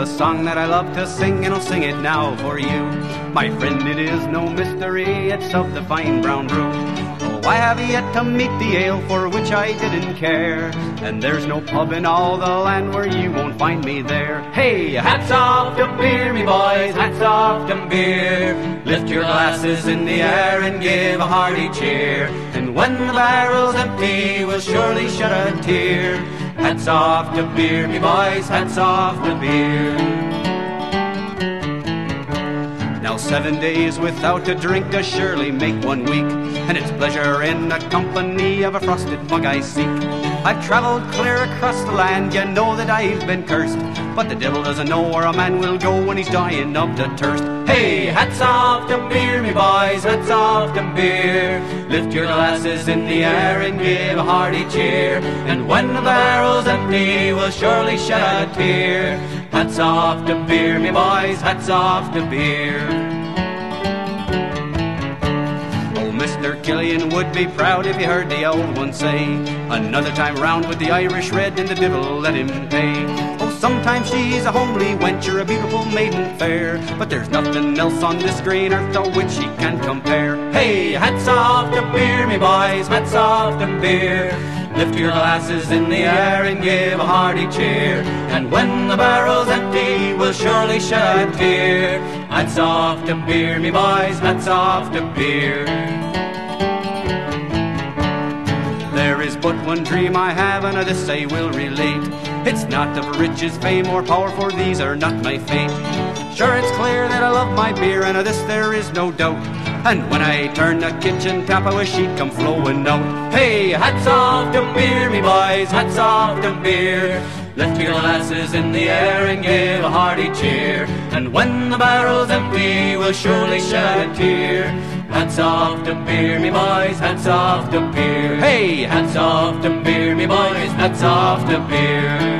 a song that I love to sing, and I'll sing it now for you. My friend, it is no mystery, it's of the fine brown brew. Oh, I have yet to meet the ale for which I didn't care. And there's no pub in all the land where you won't find me there. Hey, hats off to beer, me boys, hats off to beer. Lift your glasses in the air and give a hearty cheer. And when the barrel's empty, we'll surely shed a tear. Hats off to beer, me boys, hats off to beer. Now seven days without a drink does surely make one week, and it's pleasure in the company of a frosted mug I seek. I've travelled clear across the land, you know that I've been cursed, but the devil doesn't know where a man will go when he's dying of the thirst. Hey, hats off to beer, me boys, hats off to beer. Lift your glasses in the air and give a hearty cheer, and when the barrel's empty, we'll surely shed a tear. Hats off to beer, me boys, hats off to beer. Would be proud if he heard the old one say, Another time round with the Irish red and the devil let him pay. Oh, sometimes she's a homely wenture, a beautiful maiden fair, but there's nothing else on this green earth to which she can compare. Hey, hats off to beer, me boys, hats off to beer. Lift your glasses in the air and give a hearty cheer. And when the barrel's empty, we'll surely shed a tear. Hats off to beer, me boys, hats off to beer. But one dream I have, and of this I will relate. It's not of riches, fame, or power, for these are not my fate. Sure, it's clear that I love my beer, and of this there is no doubt. And when I turn the kitchen tap, I wish she'd come flowing out. Hey, hats off to beer, me boys, hats off to beer. Lift your glasses in the air and give a hearty cheer. And when the barrel's empty, we'll surely shed a tear. Hats off to beer, me boys, hats off to beer. Hey, hats off to beer, me boys, hats off to beer.